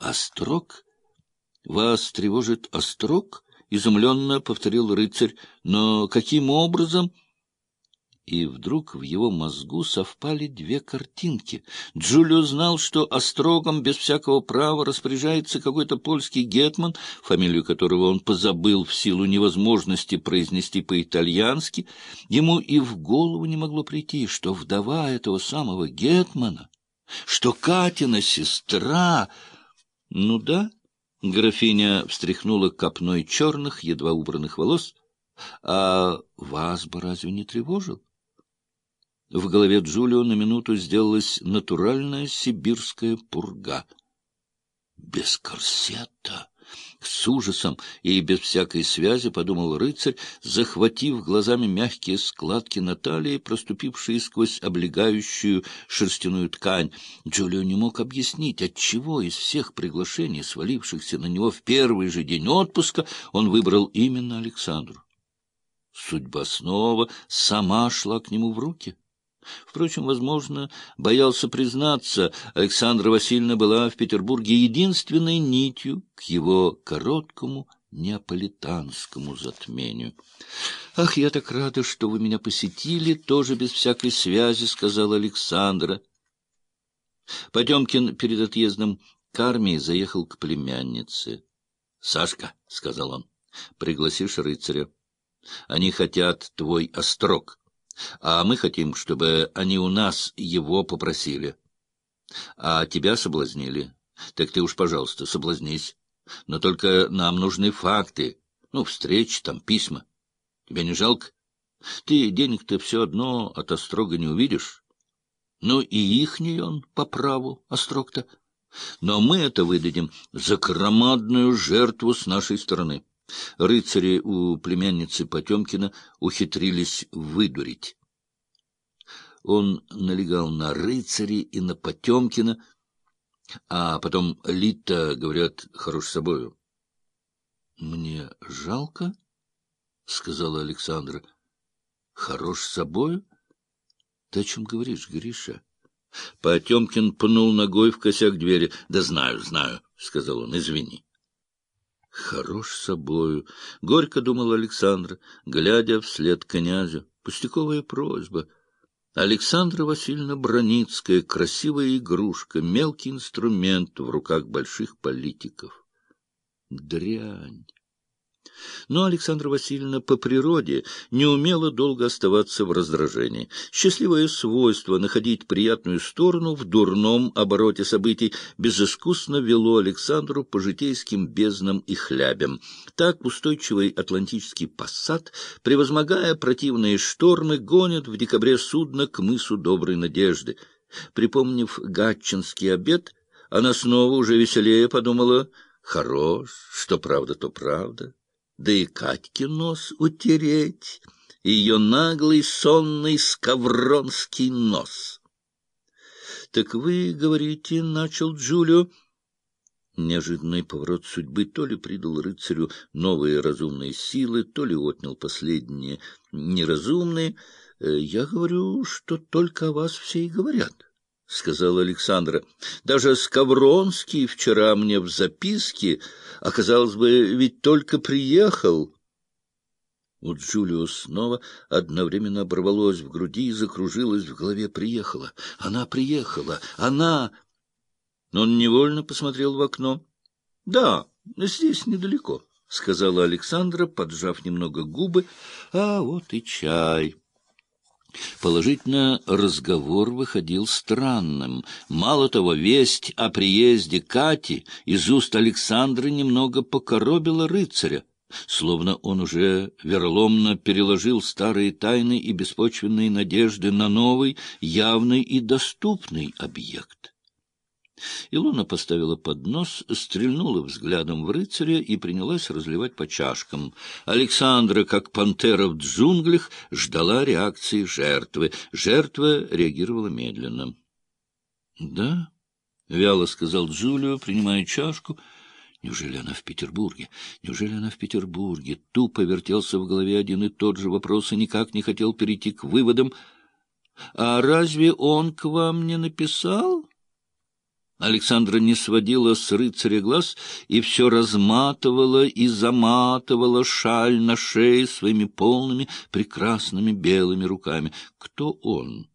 Острог? Вас тревожит острог? — изумленно повторил рыцарь. — Но каким образом... И вдруг в его мозгу совпали две картинки. Джулио знал, что острогом без всякого права распоряжается какой-то польский гетман, фамилию которого он позабыл в силу невозможности произнести по-итальянски. Ему и в голову не могло прийти, что вдова этого самого гетмана, что Катина сестра... Ну да, графиня встряхнула копной черных, едва убранных волос. А вас бы разве не тревожил? В голове Джулио на минуту сделалась натуральная сибирская пурга. Без корсета! С ужасом и без всякой связи подумал рыцарь, захватив глазами мягкие складки на талии, проступившие сквозь облегающую шерстяную ткань. Джулио не мог объяснить, отчего из всех приглашений, свалившихся на него в первый же день отпуска, он выбрал именно Александру. Судьба снова сама шла к нему в руки. Впрочем, возможно, боялся признаться, Александра Васильевна была в Петербурге единственной нитью к его короткому неаполитанскому затмению. — Ах, я так рада, что вы меня посетили, тоже без всякой связи, — сказала Александра. Потемкин перед отъездом к армии заехал к племяннице. — Сашка, — сказал он, — пригласишь рыцаря. Они хотят твой острог а мы хотим, чтобы они у нас его попросили. А тебя соблазнили. Так ты уж, пожалуйста, соблазнись. Но только нам нужны факты. Ну, встречи, там, письма. Тебе не жалко? Ты денег-то все одно от Острога не увидишь. Ну, и ихний он по праву, Острог-то. Но мы это выдадим за громадную жертву с нашей стороны. Рыцари у племянницы Потемкина ухитрились выдурить. Он налегал на рыцари и на Потемкина, а потом Лита, говорят, хорош собою. — Мне жалко, — сказала Александра. — Хорош собою? Ты о чем говоришь, Гриша? Потемкин пнул ногой в косяк двери. — Да знаю, знаю, — сказал он, — извини. Хорош собою, — горько думал Александр, глядя вслед князю. Пустяковая просьба. Александра Васильевна Броницкая, красивая игрушка, мелкий инструмент в руках больших политиков. Дрянь! Но Александра Васильевна по природе не умела долго оставаться в раздражении. Счастливое свойство находить приятную сторону в дурном обороте событий безыскусно вело Александру по житейским безднам и хлябям. Так устойчивый атлантический пассат, превозмогая противные штормы, гонит в декабре судно к мысу Доброй Надежды. Припомнив гатчинский обед, она снова уже веселее подумала «Хорош, что правда, то правда» да и Катьке нос утереть, ее наглый сонный скавронский нос. — Так вы, говорите, — начал Джулио. Неожиданный поворот судьбы то ли придал рыцарю новые разумные силы, то ли отнял последние неразумные. Э, я говорю, что только о вас все и говорят. — сказала Александра. — Даже Скавронский вчера мне в записке, оказалось бы, ведь только приехал. У Джулио снова одновременно оборвалось в груди и закружилось в голове. Приехала. Она приехала. Она... Он невольно посмотрел в окно. — Да, здесь недалеко, — сказала Александра, поджав немного губы. — А вот и чай. Положительно, разговор выходил странным. Мало того, весть о приезде Кати из уст Александра немного покоробила рыцаря, словно он уже вероломно переложил старые тайны и беспочвенные надежды на новый, явный и доступный объект. Илона поставила поднос, стрельнула взглядом в рыцаря и принялась разливать по чашкам. Александра, как пантера в джунглях, ждала реакции жертвы. Жертва реагировала медленно. — Да, — вяло сказал Джулио, принимая чашку. Неужели она в Петербурге? Неужели она в Петербурге? Тупо вертелся в голове один и тот же вопрос и никак не хотел перейти к выводам. — А разве он к вам не написал? — Александра не сводила с рыцаря глаз и все разматывала и заматывала шаль на шее своими полными прекрасными белыми руками. Кто он?